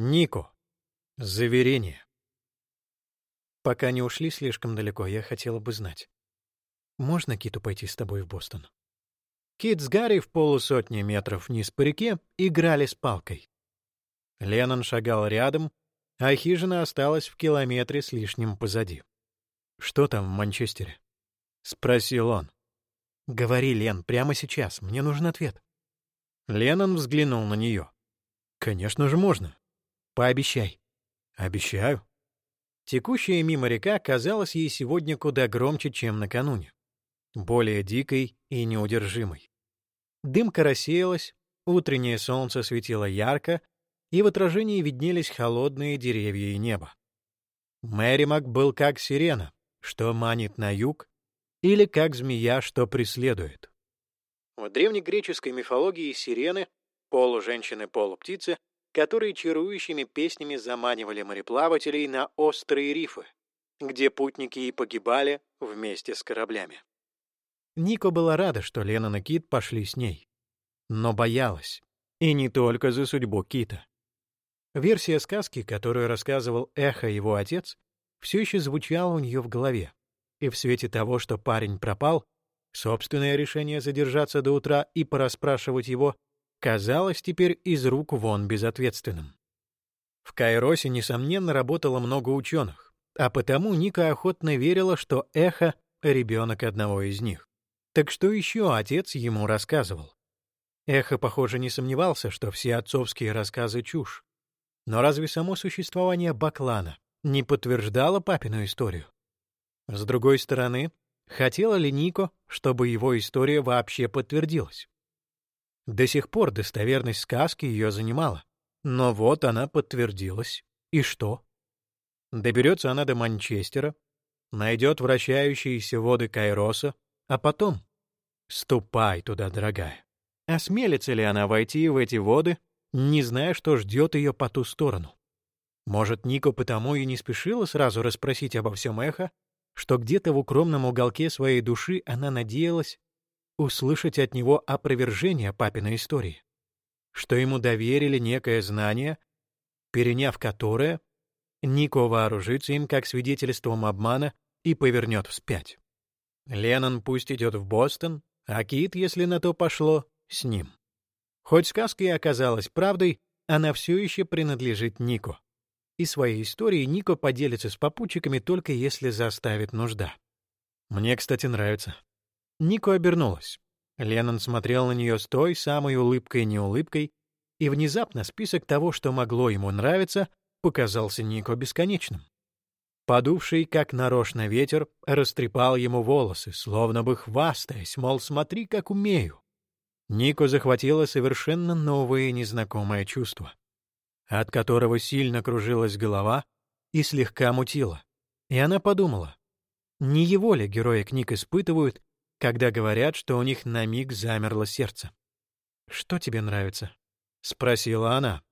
Нико. Заверение. Пока не ушли слишком далеко, я хотела бы знать. Можно Киту пойти с тобой в Бостон? Кит с Гарри в полусотни метров вниз по реке играли с палкой. Леннон шагал рядом, а хижина осталась в километре с лишним позади. «Что там в Манчестере?» — спросил он. «Говори, Лен, прямо сейчас, мне нужен ответ». Леннон взглянул на нее. «Конечно же можно. Пообещай». «Обещаю». Текущая мимо река казалась ей сегодня куда громче, чем накануне. Более дикой и неудержимой. Дымка рассеялась, утреннее солнце светило ярко, и в отражении виднелись холодные деревья и небо. Мэримак был как сирена, что манит на юг, или как змея, что преследует. В древнегреческой мифологии сирены — полуженщины-полуптицы, которые чарующими песнями заманивали мореплавателей на острые рифы, где путники и погибали вместе с кораблями. Нико была рада, что Лена и Кит пошли с ней. Но боялась. И не только за судьбу Кита. Версия сказки, которую рассказывал Эхо его отец, все еще звучало у нее в голове. И в свете того, что парень пропал, собственное решение задержаться до утра и порасспрашивать его казалось теперь из рук вон безответственным. В Кайросе, несомненно, работало много ученых, а потому Ника охотно верила, что Эхо — ребенок одного из них. Так что еще отец ему рассказывал? Эхо, похоже, не сомневался, что все отцовские рассказы — чушь. Но разве само существование Баклана не подтверждало папину историю. С другой стороны, хотела ли Нико, чтобы его история вообще подтвердилась? До сих пор достоверность сказки ее занимала. Но вот она подтвердилась. И что? Доберется она до Манчестера, найдет вращающиеся воды Кайроса, а потом... Ступай туда, дорогая. Осмелится ли она войти в эти воды, не зная, что ждет ее по ту сторону? Может, Нико потому и не спешила сразу расспросить обо всем эхо, что где-то в укромном уголке своей души она надеялась услышать от него опровержение папиной истории, что ему доверили некое знание, переняв которое, Нико вооружится им как свидетельством обмана и повернет вспять. Леннон пусть идет в Бостон, а Кит, если на то пошло, с ним. Хоть сказка и оказалась правдой, она все еще принадлежит Нико и своей историей Нико поделится с попутчиками только если заставит нужда. Мне, кстати, нравится. Нико обернулась. Леннон смотрел на нее с той самой улыбкой-неулыбкой, и внезапно список того, что могло ему нравиться, показался Нико бесконечным. Подувший, как нарочно ветер, растрепал ему волосы, словно бы хвастаясь, мол, смотри, как умею. Нико захватило совершенно новое незнакомое чувство от которого сильно кружилась голова и слегка мутила. И она подумала, не его ли герои книг испытывают, когда говорят, что у них на миг замерло сердце? «Что тебе нравится?» — спросила она.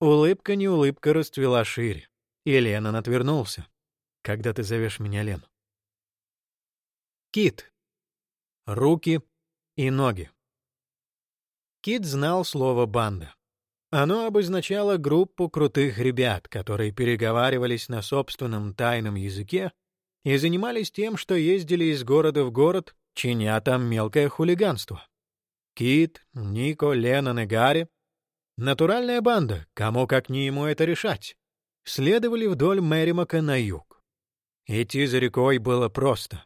Улыбка не улыбка расцвела шире, и Леннон отвернулся. «Когда ты зовешь меня Лен?» Кит. Руки и ноги. Кит знал слово «банда». Оно обозначало группу крутых ребят, которые переговаривались на собственном тайном языке и занимались тем, что ездили из города в город, чиня там мелкое хулиганство. Кит, Нико, Леннон и Гарри — натуральная банда, кому как не ему это решать, следовали вдоль Мэримака на юг. Идти за рекой было просто.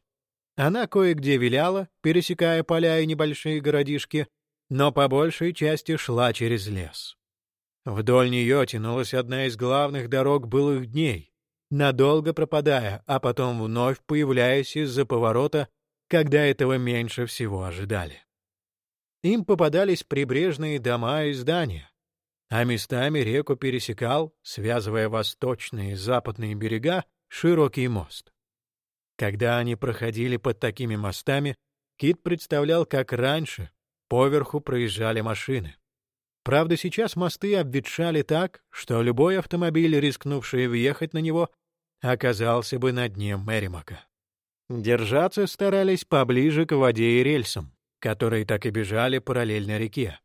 Она кое-где виляла, пересекая поля и небольшие городишки, но по большей части шла через лес. Вдоль нее тянулась одна из главных дорог былых дней, надолго пропадая, а потом вновь появляясь из-за поворота, когда этого меньше всего ожидали. Им попадались прибрежные дома и здания, а местами реку пересекал, связывая восточные и западные берега, широкий мост. Когда они проходили под такими мостами, Кит представлял, как раньше поверху проезжали машины. Правда, сейчас мосты обветшали так, что любой автомобиль, рискнувший въехать на него, оказался бы на дне Мэримака. Держаться старались поближе к воде и рельсам, которые так и бежали параллельно реке.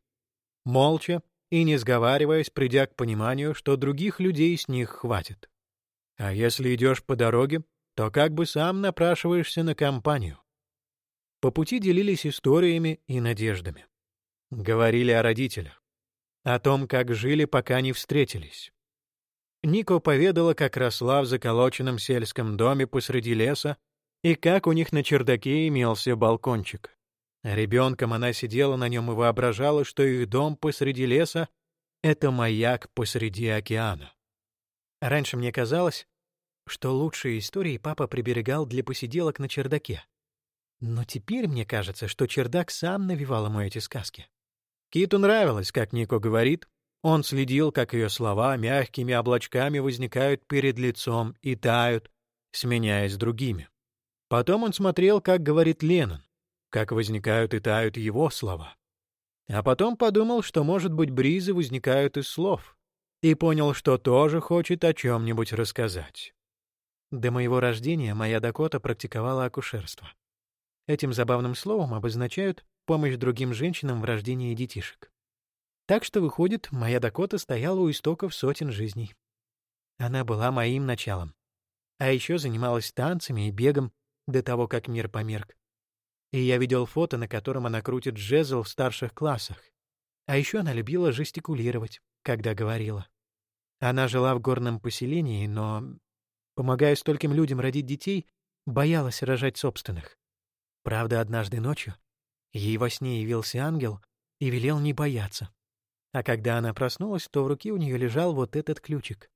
Молча, и, не сговариваясь, придя к пониманию, что других людей с них хватит. А если идешь по дороге, то как бы сам напрашиваешься на компанию. По пути делились историями и надеждами. Говорили о родителях, о том, как жили, пока не встретились. Нико поведала, как росла в заколоченном сельском доме посреди леса и как у них на чердаке имелся балкончик. Ребенком она сидела на нем и воображала, что их дом посреди леса — это маяк посреди океана. Раньше мне казалось, что лучшие истории папа приберегал для посиделок на чердаке. Но теперь мне кажется, что чердак сам навевал ему эти сказки. Киту нравилось, как Нико говорит. Он следил, как ее слова мягкими облачками возникают перед лицом и тают, сменяясь другими. Потом он смотрел, как говорит Леннон, как возникают и тают его слова. А потом подумал, что, может быть, бризы возникают из слов, и понял, что тоже хочет о чем-нибудь рассказать. До моего рождения моя Дакота практиковала акушерство. Этим забавным словом обозначают помощь другим женщинам в рождении детишек. Так что, выходит, моя Дакота стояла у истоков сотен жизней. Она была моим началом. А еще занималась танцами и бегом до того, как мир померк. И я видел фото, на котором она крутит джезл в старших классах. А еще она любила жестикулировать, когда говорила. Она жила в горном поселении, но, помогая стольким людям родить детей, боялась рожать собственных. Правда, однажды ночью ей во сне явился ангел и велел не бояться. А когда она проснулась, то в руке у нее лежал вот этот ключик.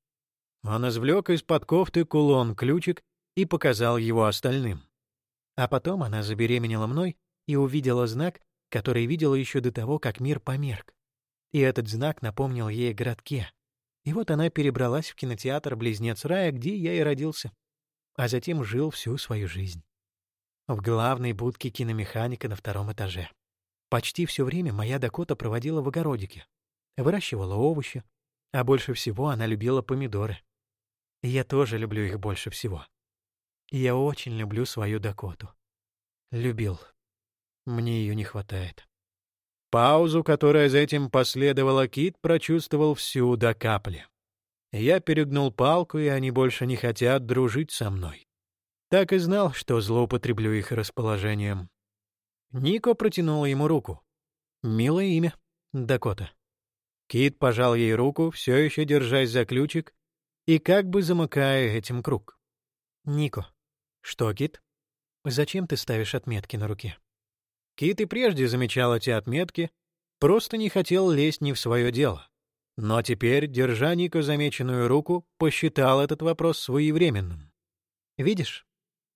Он извлек из-под кофты кулон ключик и показал его остальным. А потом она забеременела мной и увидела знак, который видела еще до того, как мир померк. И этот знак напомнил ей о городке. И вот она перебралась в кинотеатр «Близнец рая», где я и родился. А затем жил всю свою жизнь. В главной будке киномеханика на втором этаже. Почти все время моя Дакота проводила в огородике. Выращивала овощи, а больше всего она любила помидоры. Я тоже люблю их больше всего. Я очень люблю свою Дакоту. Любил. Мне ее не хватает. Паузу, которая за этим последовала, Кит прочувствовал всю до капли. Я перегнул палку, и они больше не хотят дружить со мной. Так и знал, что злоупотреблю их расположением. Нико протянула ему руку. Милое имя. Дакота. Кит пожал ей руку, все еще держась за ключик, и как бы замыкая этим круг. «Нико, «Что, Кит? Зачем ты ставишь отметки на руке?» Кит и прежде замечал эти отметки, просто не хотел лезть не в свое дело. Но теперь, держа Нико замеченную руку, посчитал этот вопрос своевременным. «Видишь,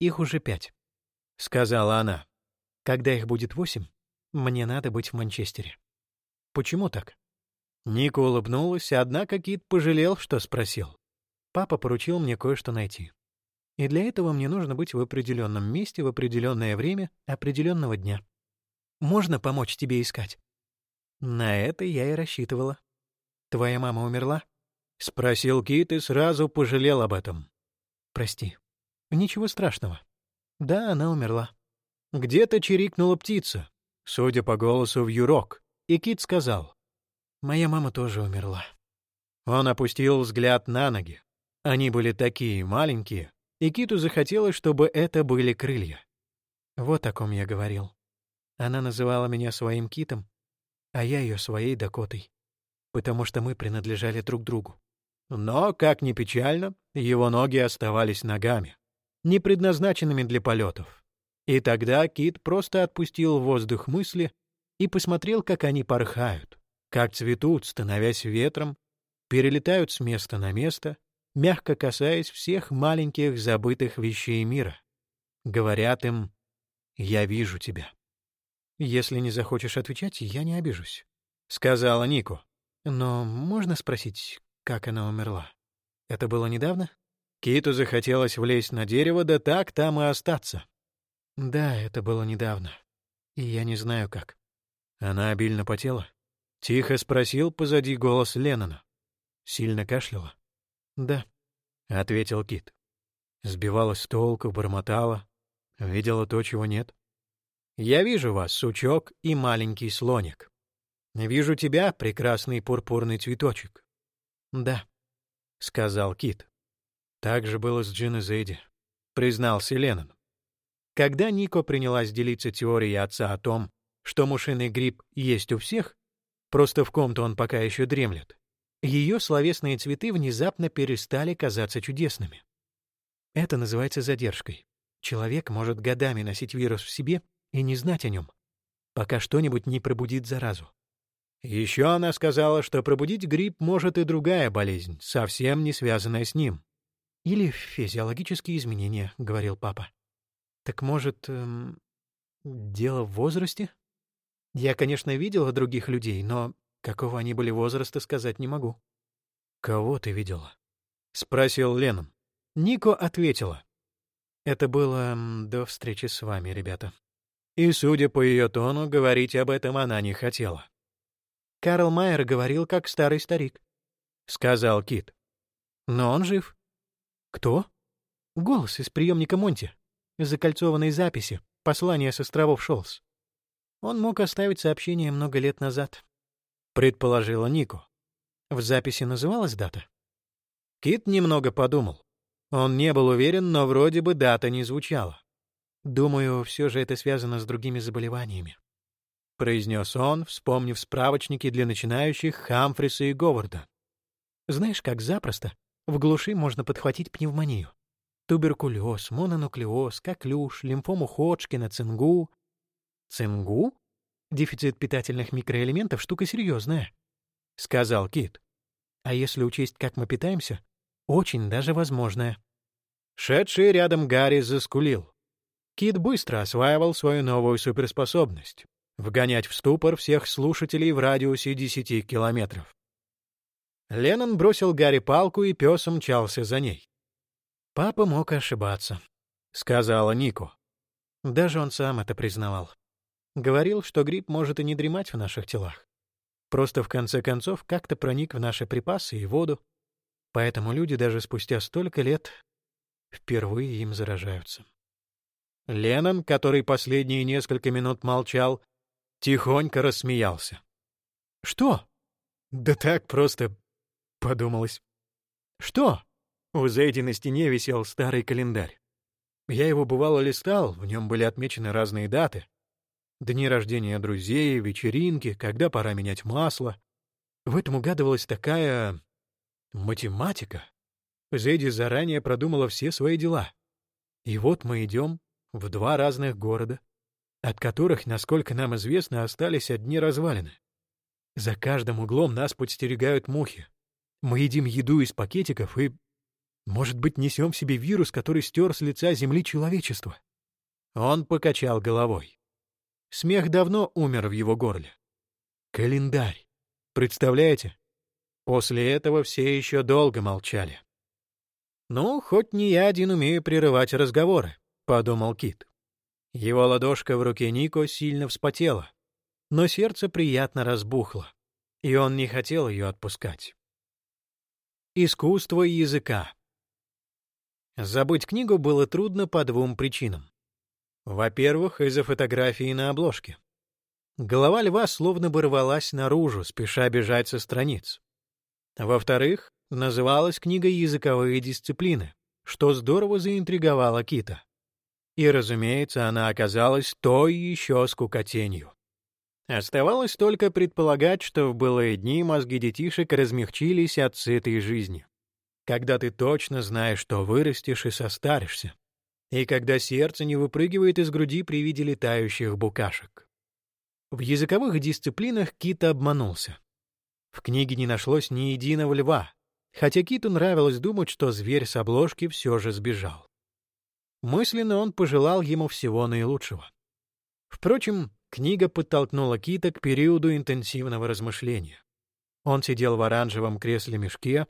их уже пять», — сказала она. «Когда их будет восемь, мне надо быть в Манчестере». «Почему так?» Ника улыбнулась, однако Кит пожалел, что спросил. «Папа поручил мне кое-что найти. И для этого мне нужно быть в определенном месте в определенное время определенного дня. Можно помочь тебе искать?» На это я и рассчитывала. «Твоя мама умерла?» — спросил Кит и сразу пожалел об этом. «Прости. Ничего страшного. Да, она умерла». Где-то чирикнула птица, судя по голосу в юрок, и Кит сказал, «Моя мама тоже умерла». Он опустил взгляд на ноги. Они были такие маленькие, и Киту захотелось, чтобы это были крылья. Вот о ком я говорил. Она называла меня своим китом, а я ее своей Дакотой, потому что мы принадлежали друг другу. Но, как ни печально, его ноги оставались ногами, не предназначенными для полетов. И тогда Кит просто отпустил в воздух мысли и посмотрел, как они порхают, как цветут, становясь ветром, перелетают с места на место мягко касаясь всех маленьких забытых вещей мира. Говорят им «Я вижу тебя». «Если не захочешь отвечать, я не обижусь», — сказала Нику. «Но можно спросить, как она умерла? Это было недавно?» Киту захотелось влезть на дерево, да так там и остаться. «Да, это было недавно. И я не знаю, как». Она обильно потела. Тихо спросил позади голос Леннона. Сильно кашляла. «Да», — ответил Кит. Сбивалась с толку, бормотала. Видела то, чего нет. «Я вижу вас, сучок и маленький слоник». Вижу тебя, прекрасный пурпурный цветочек. Да, — сказал Кит. Так же было с Джин и Зейди, — признался Леннон. Когда Нико принялась делиться теорией отца о том, что мушиный гриб есть у всех, просто в ком-то он пока еще дремлет, ее словесные цветы внезапно перестали казаться чудесными. Это называется задержкой. Человек может годами носить вирус в себе и не знать о нем, пока что-нибудь не пробудит заразу. Еще она сказала, что пробудить грипп может и другая болезнь, совсем не связанная с ним. «Или физиологические изменения», — говорил папа. «Так, может, эм, дело в возрасте?» Я, конечно, видела других людей, но какого они были возраста, сказать не могу. «Кого ты видела?» — спросил Леном. Нико ответила. «Это было до встречи с вами, ребята». И, судя по ее тону, говорить об этом она не хотела. Карл Майер говорил, как старый старик», — сказал Кит. «Но он жив». «Кто?» «Голос из приемника Монти. Закольцованной записи. Послание с островов Шолс. Он мог оставить сообщение много лет назад», — предположила Нико. В записи называлась дата? Кит немного подумал. Он не был уверен, но вроде бы дата не звучала. Думаю, все же это связано с другими заболеваниями. — произнес он, вспомнив справочники для начинающих Хамфриса и Говарда. «Знаешь, как запросто в глуши можно подхватить пневмонию. Туберкулез, мононуклеоз, коклюш, лимфому Ходжкина, цингу». «Цингу? Дефицит питательных микроэлементов — штука серьезная», — сказал Кит. «А если учесть, как мы питаемся, очень даже возможная». Шедший рядом Гарри заскулил. Кит быстро осваивал свою новую суперспособность вгонять в ступор всех слушателей в радиусе десяти километров. Леннон бросил Гарри палку, и пес умчался за ней. «Папа мог ошибаться», — сказала Нико. Даже он сам это признавал. Говорил, что грипп может и не дремать в наших телах. Просто в конце концов как-то проник в наши припасы и воду. Поэтому люди даже спустя столько лет впервые им заражаются. Леннон, который последние несколько минут молчал, Тихонько рассмеялся. «Что?» «Да так просто...» — подумалось. «Что?» У Зейди на стене висел старый календарь. Я его бывало листал, в нем были отмечены разные даты. Дни рождения друзей, вечеринки, когда пора менять масло. В этом угадывалась такая... математика. Зейди заранее продумала все свои дела. И вот мы идем в два разных города, от которых, насколько нам известно, остались одни развалины. За каждым углом нас подстерегают мухи. Мы едим еду из пакетиков и, может быть, несем в себе вирус, который стер с лица земли человечества. Он покачал головой. Смех давно умер в его горле. Календарь. Представляете? После этого все еще долго молчали. «Ну, хоть не я один умею прерывать разговоры», — подумал Кит. Его ладошка в руке Нико сильно вспотела, но сердце приятно разбухло, и он не хотел ее отпускать. Искусство языка Забыть книгу было трудно по двум причинам. Во-первых, из-за фотографии на обложке. Голова льва словно бы рвалась наружу, спеша бежать со страниц. Во-вторых, называлась книга «Языковые дисциплины», что здорово заинтриговало Кита. И, разумеется, она оказалась той еще скукотенью. Оставалось только предполагать, что в былые дни мозги детишек размягчились от сытой жизни. Когда ты точно знаешь, что вырастешь и состаришься. И когда сердце не выпрыгивает из груди при виде летающих букашек. В языковых дисциплинах Кит обманулся. В книге не нашлось ни единого льва, хотя Киту нравилось думать, что зверь с обложки все же сбежал. Мысленно он пожелал ему всего наилучшего. Впрочем, книга подтолкнула Кита к периоду интенсивного размышления. Он сидел в оранжевом кресле-мешке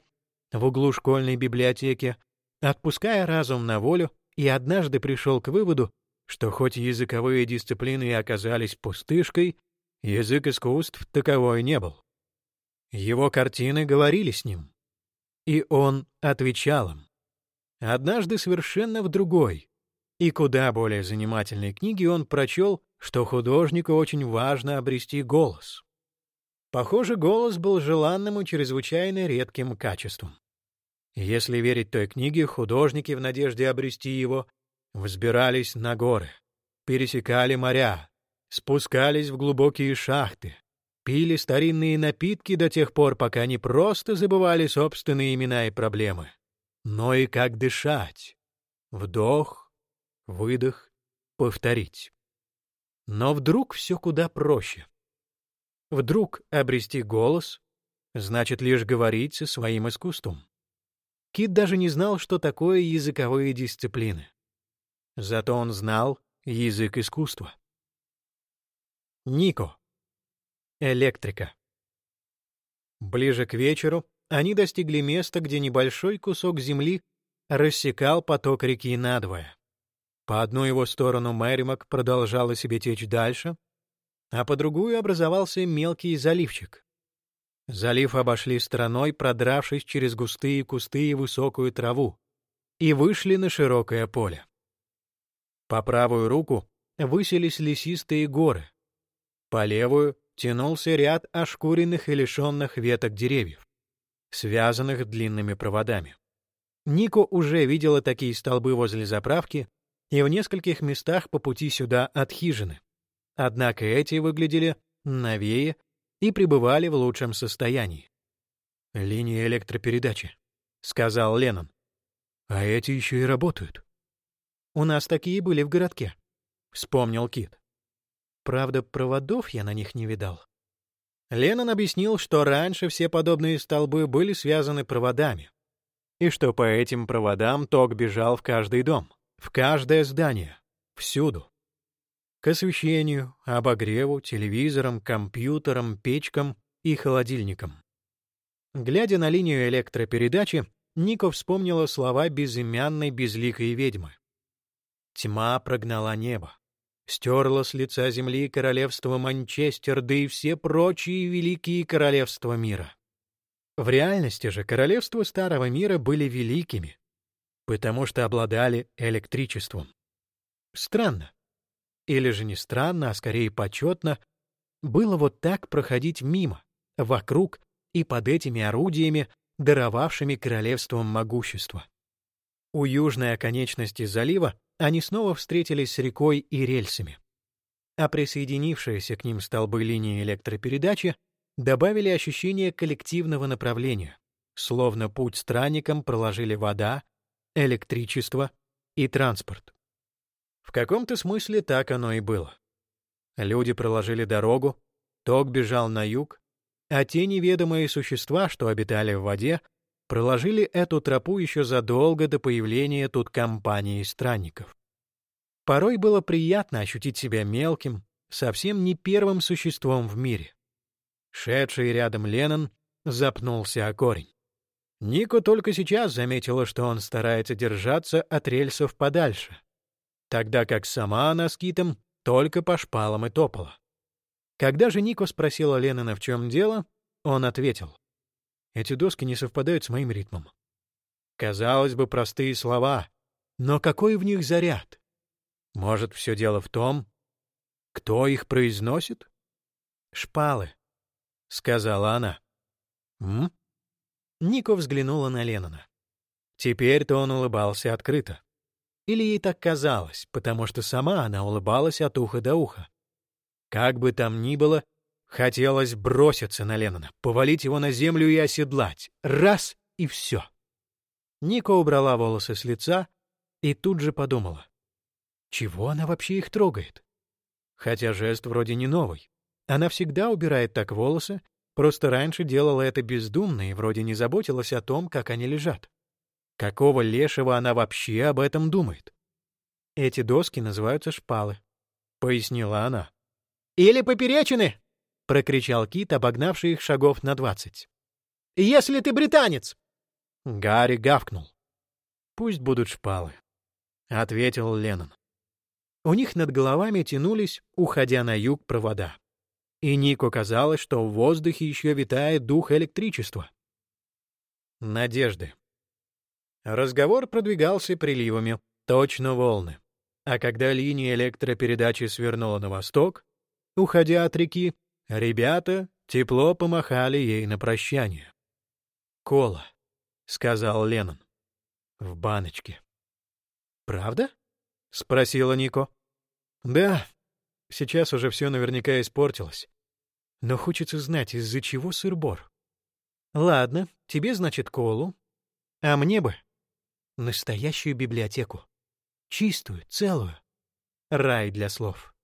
в углу школьной библиотеки, отпуская разум на волю, и однажды пришел к выводу, что хоть языковые дисциплины и оказались пустышкой, язык искусств таковой не был. Его картины говорили с ним, и он отвечал им. Однажды совершенно в другой и куда более занимательной книге он прочел, что художнику очень важно обрести голос. Похоже, голос был желанным и чрезвычайно редким качеством. Если верить той книге, художники в надежде обрести его взбирались на горы, пересекали моря, спускались в глубокие шахты, пили старинные напитки до тех пор, пока не просто забывали собственные имена и проблемы, но и как дышать. Вдох, выдох, повторить. Но вдруг все куда проще. Вдруг обрести голос значит лишь говорить со своим искусством. Кит даже не знал, что такое языковые дисциплины. Зато он знал язык искусства. Нико. Электрика. Ближе к вечеру они достигли места, где небольшой кусок земли рассекал поток реки надвое. По одну его сторону Мэримак продолжала себе течь дальше, а по другую образовался мелкий заливчик. Залив обошли стороной, продравшись через густые кусты и высокую траву, и вышли на широкое поле. По правую руку высились лесистые горы. По левую тянулся ряд ошкуренных и лишенных веток деревьев, связанных длинными проводами. Нико уже видела такие столбы возле заправки и в нескольких местах по пути сюда от хижины. Однако эти выглядели новее и пребывали в лучшем состоянии. «Линия электропередачи», — сказал Леннон. «А эти еще и работают». «У нас такие были в городке», — вспомнил Кит. Правда, проводов я на них не видал. Леннон объяснил, что раньше все подобные столбы были связаны проводами, и что по этим проводам ток бежал в каждый дом, в каждое здание, всюду к освещению, обогреву, телевизорам, компьютерам, печкам и холодильникам. Глядя на линию электропередачи, Нико вспомнила слова безымянной безликой ведьмы. Тьма прогнала небо, стерла с лица земли королевство Манчестер, да и все прочие великие королевства мира. В реальности же королевства Старого мира были великими, потому что обладали электричеством. Странно, или же не странно, а скорее почетно, было вот так проходить мимо, вокруг и под этими орудиями, даровавшими королевством могущество. У южной оконечности залива они снова встретились с рекой и рельсами. А присоединившиеся к ним столбы линии электропередачи добавили ощущение коллективного направления, словно путь странникам проложили вода, электричество и транспорт. В каком-то смысле так оно и было. Люди проложили дорогу, ток бежал на юг, а те неведомые существа, что обитали в воде, проложили эту тропу еще задолго до появления тут компании странников. Порой было приятно ощутить себя мелким, совсем не первым существом в мире. Шедший рядом Леннон запнулся о корень. Нико только сейчас заметила, что он старается держаться от рельсов подальше тогда как сама она с Китом только по шпалам и топала. Когда же Нико спросила Леннона, в чем дело, он ответил. Эти доски не совпадают с моим ритмом. Казалось бы, простые слова, но какой в них заряд? Может, все дело в том, кто их произносит? «Шпалы», — сказала она. «М?» Нико взглянула на Леннона. Теперь-то он улыбался открыто. Или ей так казалось, потому что сама она улыбалась от уха до уха. Как бы там ни было, хотелось броситься на Леннона, повалить его на землю и оседлать. Раз — и все. Ника убрала волосы с лица и тут же подумала. Чего она вообще их трогает? Хотя жест вроде не новый. Она всегда убирает так волосы, просто раньше делала это бездумно и вроде не заботилась о том, как они лежат. Какого лешего она вообще об этом думает? Эти доски называются шпалы, — пояснила она. «Или поперечины!» — прокричал Кит, обогнавший их шагов на двадцать. «Если ты британец!» Гарри гавкнул. «Пусть будут шпалы», — ответил Леннон. У них над головами тянулись, уходя на юг, провода. И Нику казалось, что в воздухе еще витает дух электричества. Надежды. Разговор продвигался приливами, точно волны. А когда линия электропередачи свернула на восток, уходя от реки, ребята тепло помахали ей на прощание. «Кола», — сказал Леннон. «В баночке». «Правда?» — спросила Нико. «Да. Сейчас уже все наверняка испортилось. Но хочется знать, из-за чего сыр-бор. Ладно, тебе, значит, колу. А мне бы настоящую библиотеку. Чистую, целую. Рай для слов.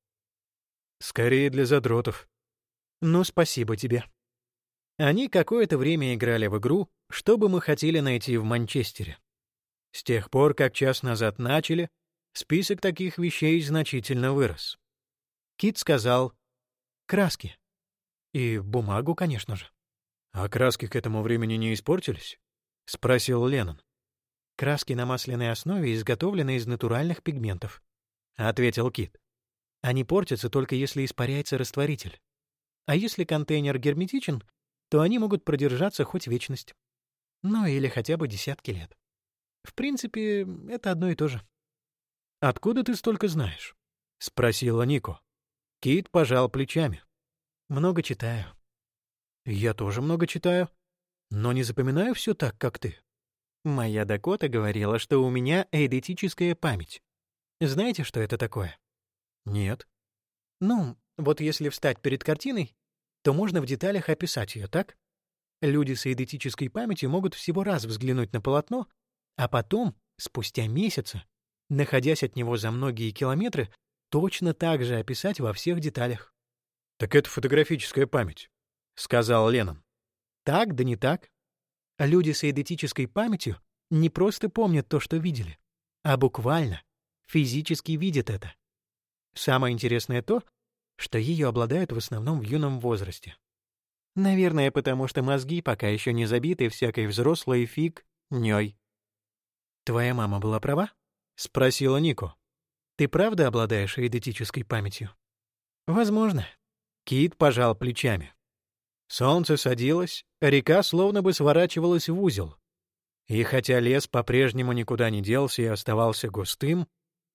Скорее для задротов. Ну, спасибо тебе. Они какое-то время играли в игру, что бы мы хотели найти в Манчестере. С тех пор, как час назад начали, список таких вещей значительно вырос. Кит сказал «краски». И бумагу, конечно же. «А краски к этому времени не испортились?» — спросил Леннон. «Краски на масляной основе изготовлены из натуральных пигментов», — ответил Кит. «Они портятся только если испаряется растворитель. А если контейнер герметичен, то они могут продержаться хоть вечность. Ну или хотя бы десятки лет. В принципе, это одно и то же». «Откуда ты столько знаешь?» — спросила Нико. Кит пожал плечами. «Много читаю». «Я тоже много читаю, но не запоминаю все так, как ты». Моя Дакота говорила, что у меня эйдетическая память. Знаете, что это такое? Нет. Ну, вот если встать перед картиной, то можно в деталях описать ее, так? Люди с эйдетической памятью могут всего раз взглянуть на полотно, а потом, спустя месяцы, находясь от него за многие километры, точно так же описать во всех деталях. «Так это фотографическая память», — сказал Леннон. «Так, да не так. Люди с эйдетической памятью не просто помнят то, что видели, а буквально, физически видят это. Самое интересное то, что ее обладают в основном в юном возрасте. Наверное, потому что мозги пока еще не забиты всякой взрослой фиг нёй. «Твоя мама была права?» — спросила Нико. «Ты правда обладаешь эйдетической памятью?» «Возможно». Кит пожал плечами. Солнце садилось, река словно бы сворачивалась в узел. И хотя лес по-прежнему никуда не делся и оставался густым,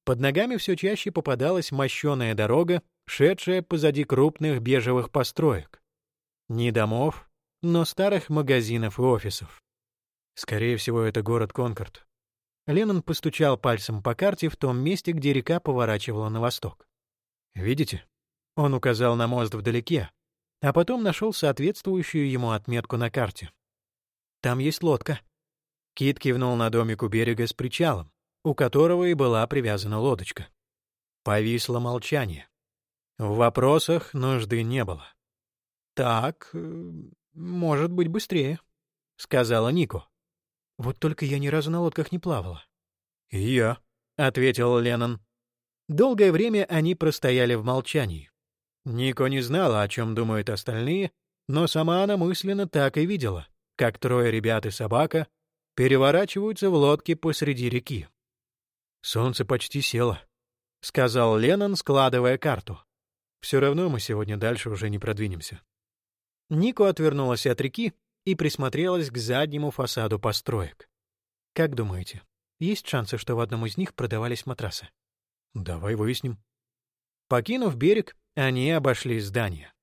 под ногами все чаще попадалась мощеная дорога, шедшая позади крупных бежевых построек. Ни домов, но старых магазинов и офисов. Скорее всего, это город Конкорд. Леннон постучал пальцем по карте в том месте, где река поворачивала на восток. «Видите?» Он указал на мост вдалеке, а потом нашел соответствующую ему отметку на карте. «Там есть лодка». Кит кивнул на домик у берега с причалом, у которого и была привязана лодочка. Повисло молчание. В вопросах нужды не было. «Так, э, может быть, быстрее», — сказала Нико. «Вот только я ни разу на лодках не плавала». «И я», — ответил Леннон. Долгое время они простояли в молчании. Нико не знала, о чем думают остальные, но сама она мысленно так и видела, как трое ребят и собака переворачиваются в лодке посреди реки. «Солнце почти село», — сказал Леннон, складывая карту. «Все равно мы сегодня дальше уже не продвинемся». Нико отвернулась от реки и присмотрелась к заднему фасаду построек. «Как думаете, есть шансы, что в одном из них продавались матрасы?» «Давай выясним». Покинув берег, они обошли здание.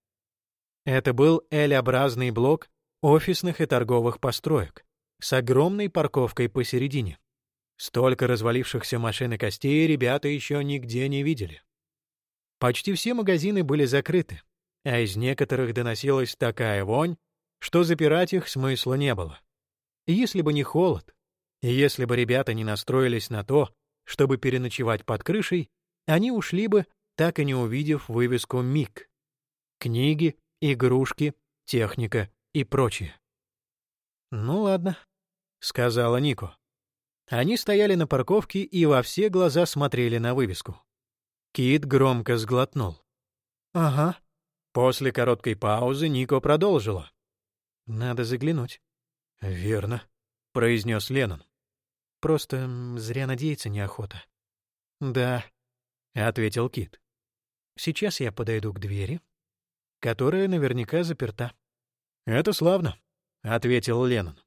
Это был L-образный блок офисных и торговых построек с огромной парковкой посередине. Столько развалившихся машин и костей ребята еще нигде не видели. Почти все магазины были закрыты, а из некоторых доносилась такая вонь, что запирать их смысла не было. Если бы не холод, и если бы ребята не настроились на то, чтобы переночевать под крышей, они ушли бы так и не увидев вывеску «МИК». Книги, игрушки, техника и прочее. «Ну ладно», — сказала Нико. Они стояли на парковке и во все глаза смотрели на вывеску. Кит громко сглотнул. «Ага». После короткой паузы Нико продолжила. «Надо заглянуть». «Верно», — произнес Леннон. «Просто зря надеяться неохота». «Да», — ответил Кит. Сейчас я подойду к двери, которая наверняка заперта. «Это славно», — ответил Леннон.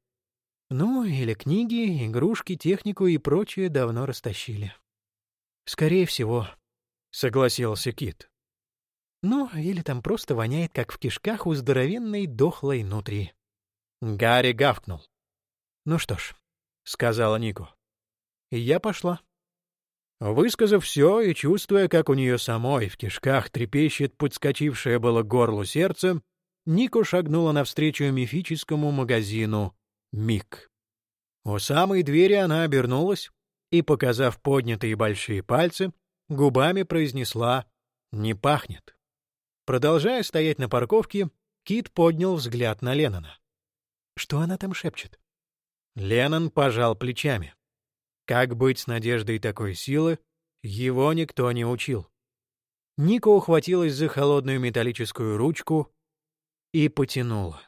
«Ну, или книги, игрушки, технику и прочее давно растащили». «Скорее всего», — согласился Кит. Ну, или там просто воняет, как в кишках у здоровенной дохлой нутри. Гарри гавкнул. «Ну что ж», — сказала Нико. И я пошла. Высказав все и чувствуя, как у нее самой в кишках трепещет подскочившее было горло сердце, Нико шагнула навстречу мифическому магазину «Мик». У самой двери она обернулась и, показав поднятые большие пальцы, губами произнесла «Не пахнет». Продолжая стоять на парковке, Кит поднял взгляд на Леннона. Что она там шепчет? Леннон пожал плечами. Как быть с надеждой такой силы, его никто не учил. Ника ухватилась за холодную металлическую ручку и потянула.